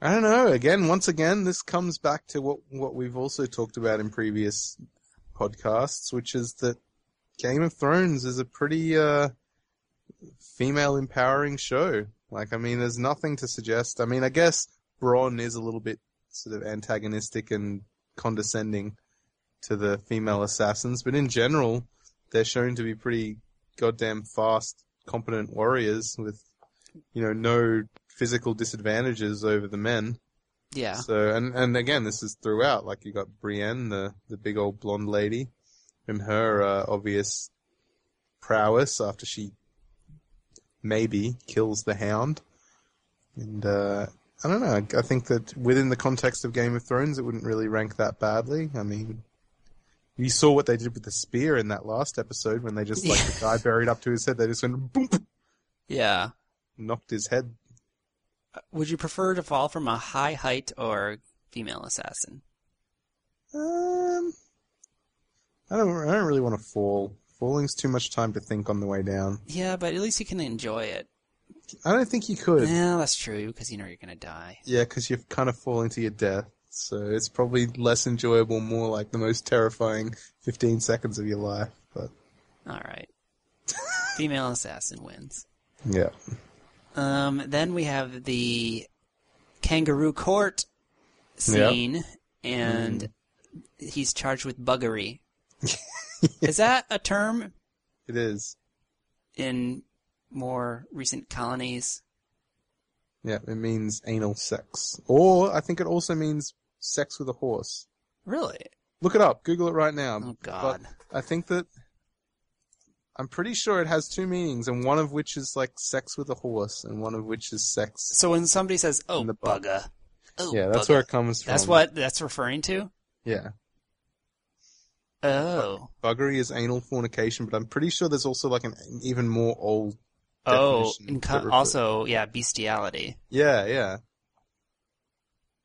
I don't know. Again, once again, this comes back to what what we've also talked about in previous podcasts, which is that Game of Thrones is a pretty uh, female empowering show. Like, I mean, there's nothing to suggest. I mean, I guess Bronn is a little bit sort of antagonistic and condescending to the female assassins, but in general, they're shown to be pretty goddamn fast, competent warriors with, you know, no physical disadvantages over the men. Yeah. So, and, and again, this is throughout. Like, you got Brienne, the, the big old blonde lady, and her, uh, obvious prowess after she maybe kills the hound. And, uh, I don't know. I, I think that within the context of Game of Thrones, it wouldn't really rank that badly. I mean, you saw what they did with the spear in that last episode when they just, like, the guy buried up to his head, they just went boom, Yeah. knocked his head. Would you prefer to fall from a high height or female assassin? Um, I don't. I don't really want to fall. Falling's too much time to think on the way down. Yeah, but at least you can enjoy it. I don't think you could. Yeah, that's true, because you know you're gonna die. Yeah, because you're kind of falling to your death. So it's probably less enjoyable, more like the most terrifying 15 seconds of your life. But Alright. Female assassin wins. yeah, Um, then we have the kangaroo court scene, and he's charged with buggery. Is that a term it is. in more recent colonies? Yeah, it means anal sex, or I think it also means sex with a horse. Really? Look it up. Google it right now. Oh God. But I think that I'm pretty sure it has two meanings, and one of which is like sex with a horse, and one of which is sex. So when somebody says, "Oh, the bug. bugger," oh, Yeah, that's bugger," where it comes from. That's what that's referring to. Yeah, Oh, buggery is anal fornication, but I'm pretty sure there's also like an even more old. oh, and co- also, yeah, bestiality. Yeah, yeah.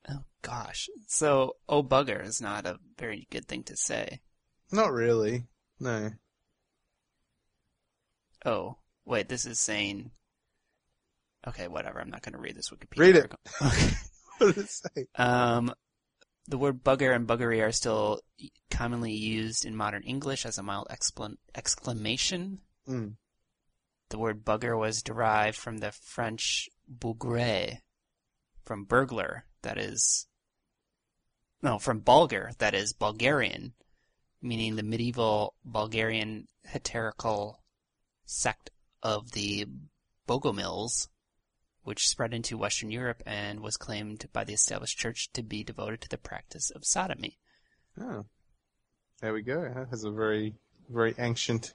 Oh gosh. So, oh bugger is not a very good thing to say. Not really. No. Oh, wait, this is saying. Okay, whatever. I'm not going to read this Wikipedia. Read it. What does it say? Um, the word bugger and buggery are still commonly used in modern English as a mild exclam- exclamation. Mm. The word bugger was derived from the French bougre, from burglar, that is. No, from Bulgar, that is Bulgarian, meaning the medieval Bulgarian heterical sect of the Bogomils, which spread into Western Europe and was claimed by the established church to be devoted to the practice of sodomy. Oh. There we go. That has a very, very ancient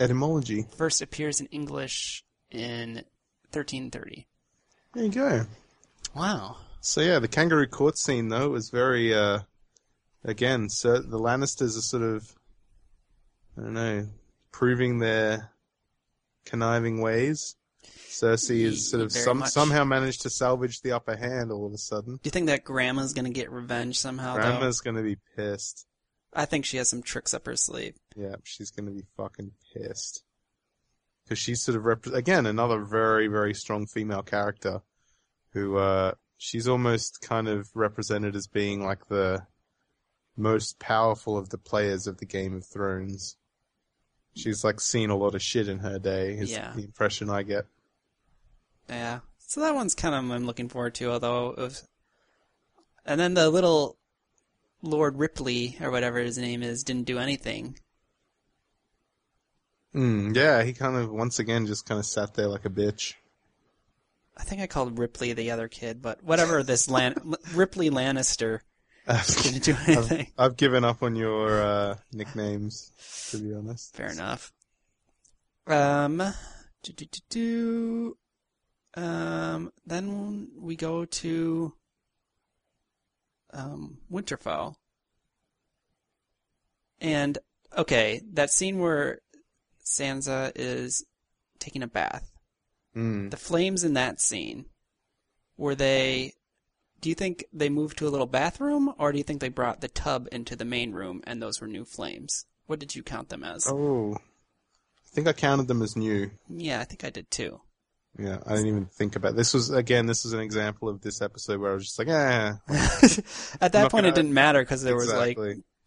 etymology. First appears in English in 1330. There you go. Wow. So yeah, the kangaroo court scene though was very, uh, again, so the Lannisters are sort of, I don't know, proving their conniving ways. Cersei is sort of some, much. somehow managed to salvage the upper hand all of a sudden. Do you think that Grandma's gonna get revenge somehow? Grandma's gonna be pissed. I think she has some tricks up her sleeve. Yeah, she's gonna be fucking pissed. Because she's sort of rep- again another very very strong female character, who uh, she's almost kind of represented as being like the most powerful of the players of the Game of Thrones. She's like seen a lot of shit in her day. Is Yeah. the impression I get. Yeah. So that one's kind of I'm looking forward to, although was... And then the little Lord Ripley, or whatever his name is, didn't do anything. Mm, yeah, he kind of once again just kind of sat there like a bitch. I think I called Ripley the other kid, but whatever. This Lan- Ripley Lannister didn't do anything. I've, I've given up on your uh, nicknames, to be honest. Fair enough. Um, do, do, do, do. Um, then we go to um, Winterfell. And, okay, that scene where Sansa is taking a bath. Mm. The flames in that scene, were they. Do you think they moved to a little bathroom, or do you think they brought the tub into the main room and those were new flames? What did you count them as? Oh, I think I counted them as new. Yeah, I think I did too. Yeah, I didn't even think about this. Was again, this is an example of this episode where I was just like, eh. At that point, it gonna- didn't matter because there was like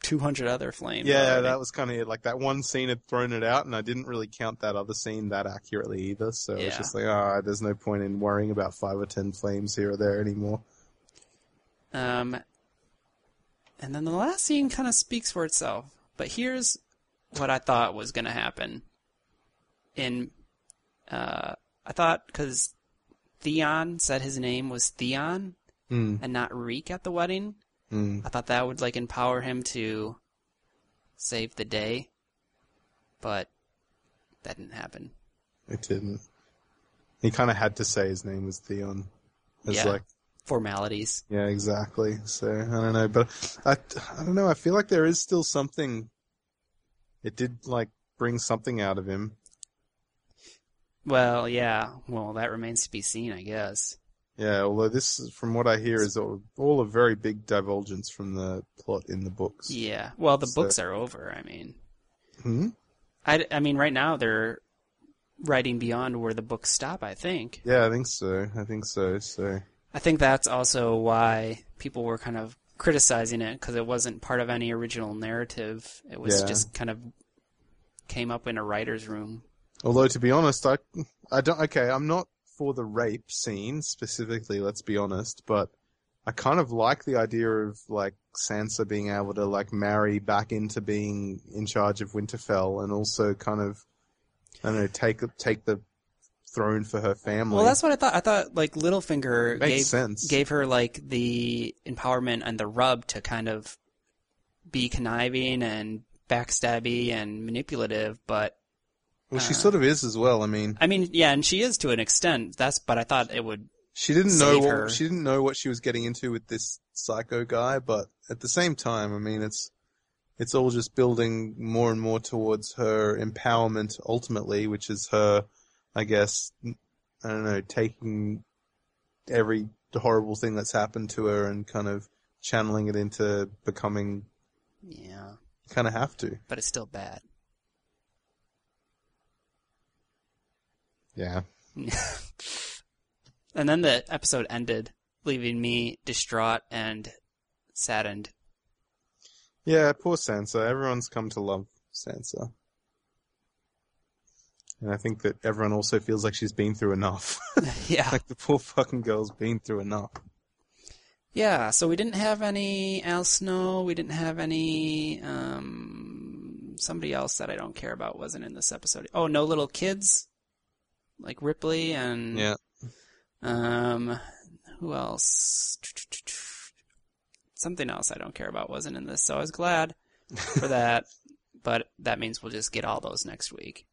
200 other flames. Yeah, already. that was kind of it. Like that one scene had thrown it out, and I didn't really count that other scene that accurately either. So it's just like, ah, there's no point in worrying about five or ten flames here or there anymore. Um, and then the last scene kind of speaks for itself. But here's what I thought was going to happen. In, uh, I thought because Theon said his name was Theon Hmm. and not Reek at the wedding, Hmm. I thought that would like empower him to save the day. But that didn't happen. It didn't. He kind of had to say his name was Theon. It's Yeah. like, Formalities. yeah, exactly. So I don't know, but I, I don't know. I feel like there is still something. It did like bring something out of him. Well, yeah. Well, that remains to be seen, I guess. Yeah, although this, from what I hear, is all, all a very big divulgence from the plot in the books. Yeah. Well, the So- books are over. I mean, Hmm? I, I mean, right now they're writing beyond where the books stop. I think. Yeah, I think so. I think so. So I think that's also why people were kind of criticizing it because it wasn't part of any original narrative. It was Yeah. just kind of came up in a writer's room. Although to be honest, I I don't okay, I'm not for the rape scene specifically, let's be honest, but I kind of like the idea of like Sansa being able to like marry back into being in charge of Winterfell and also kind of I don't know, take take the throne for her family. Well, that's what I thought. I thought like Littlefinger Makes gave sense. gave her like the empowerment and the rub to kind of be conniving and backstabby and manipulative, but well, she uh, sort of is as well. I mean, I mean, yeah, and she is to an extent. That's, but I thought it would. She didn't know what her. she didn't know what she was getting into with this psycho guy, but at the same time, I mean, it's it's all just building more and more towards her empowerment ultimately, which is her, I guess, I don't know, taking every horrible thing that's happened to her and kind of channeling it into becoming. Yeah, Kind of have to. but it's still bad. Yeah. and then the episode ended, leaving me distraught and saddened. Yeah, poor Sansa. Everyone's come to love Sansa. And I think that everyone also feels like she's been through enough. yeah. like the poor fucking girl's been through enough. Yeah, so we didn't have any Al Snow. We didn't have any. Um, somebody else that I don't care about wasn't in this episode. Oh, no little kids, like Ripley and Yeah. um, who else? Something else I don't care about wasn't in this, so I was glad for that. But that means we'll just get all those next week.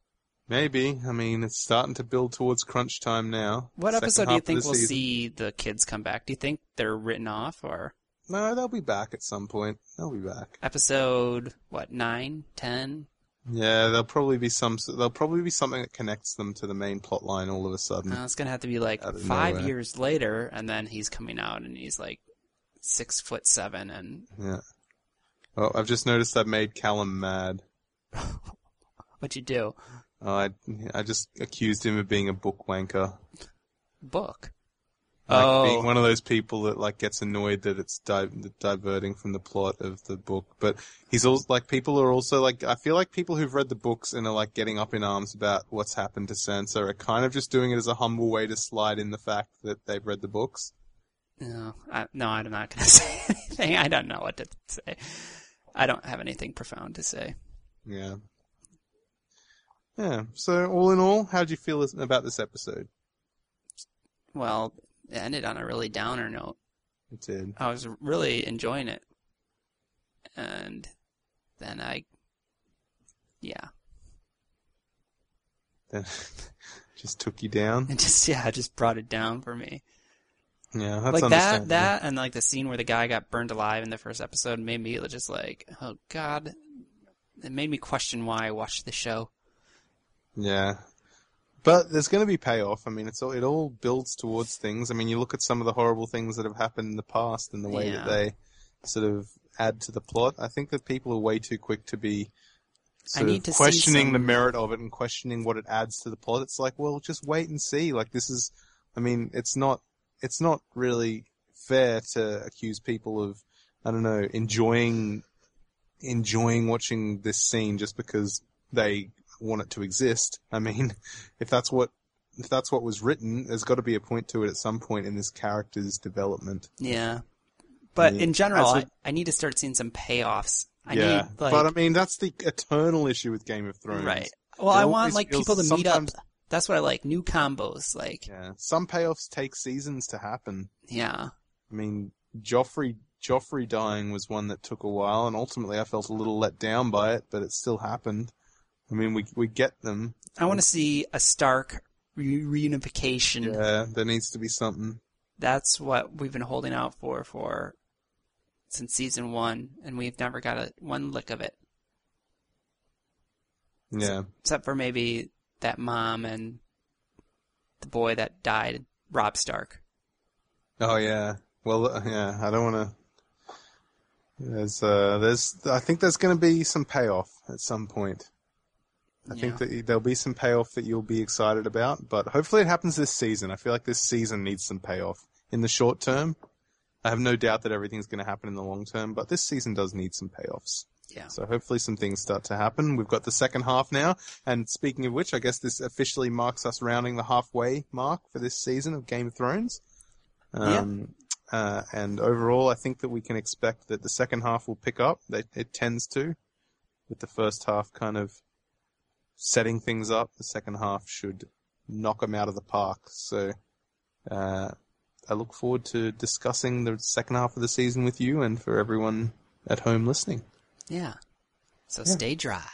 Maybe. I mean, it's starting to build towards crunch time now. What Second episode do you think we'll season. see the kids come back? Do you think they're written off or No, they'll be back at some point. They'll be back. episode what nine, ten? Yeah, there'll probably be some. There'll probably be something that connects them to the main plot line all of a sudden. Uh, it's gonna have to be like five nowhere. years later, and then he's coming out and he's like six foot seven, and Yeah. Well, I've just noticed I've made Callum mad. What'd you do? Oh, I I just accused him of being a book wanker. Book. Like oh, being one of those people that like gets annoyed that it's di- diverting from the plot of the book. But he's also like people are also like I feel like people who've read the books and are like getting up in arms about what's happened to Sansa are kind of just doing it as a humble way to slide in the fact that they've read the books. no, I, no, I'm not gonna say anything. I don't know what to say. I don't have anything profound to say. Yeah. Yeah. So all in all, how do you feel about this episode? well, it ended on a really downer note. It did. I was really enjoying it. And then I, yeah, Then just took you down. it just, yeah, it just brought it down for me. Yeah, that's like that, that, and like the scene where the guy got burned alive in the first episode made me just like, oh god, it made me question why I watched the show. Yeah. But there's going to be payoff. I mean, it's all, it all builds towards things. I mean, you look at some of the horrible things that have happened in the past and the way Yeah. that they sort of add to the plot. I think that people are way too quick to be I sort need of questioning the merit of it and questioning what it adds to the plot. It's like, well, just wait and see. Like this is, I mean, it's not, it's not really fair to accuse people of, I don't know, enjoying, enjoying watching this scene just because they want it to exist. I mean, if that's what, if that's what was written, there's got to be a point to it at some point in this character's development. Yeah, but Yeah. in general, That's I, I need to start seeing some payoffs. I yeah, need like but I mean, that's the eternal issue with Game of Thrones. right. Well, I want like people to meet up. That's what I like. New combos, like Yeah, some payoffs take seasons to happen. yeah, I mean, Joffrey Joffrey dying was one that took a while, and ultimately I felt a little let down by it, but it still happened. I mean, we we get them. I want to see a Stark re- reunification. Yeah, there needs to be something. That's what we've been holding out for for since season one, and we've never got a one lick of it, Yeah, except for maybe that mom and the boy that died, Robb Stark. Oh yeah. Well, uh, yeah. I don't want to. There's, uh, there's. I think there's going to be some payoff at some point. I think that there'll be some payoff that you'll be excited about, but hopefully it happens this season. I feel like this season needs some payoff in the short term. I have no doubt that everything's going to happen in the long term, but this season does need some payoffs. Yeah. So hopefully some things start to happen. We've got the second half now, and speaking of which, I guess this officially marks us rounding the halfway mark for this season of Game of Thrones. Um, uh, and overall, I think that we can expect that the second half will pick up. It, it tends to, with the first half kind of setting things up. The second half should knock them out of the park. So, uh, I look forward to discussing the second half of the season with you and for everyone at home listening. Yeah. So Yeah. stay dry.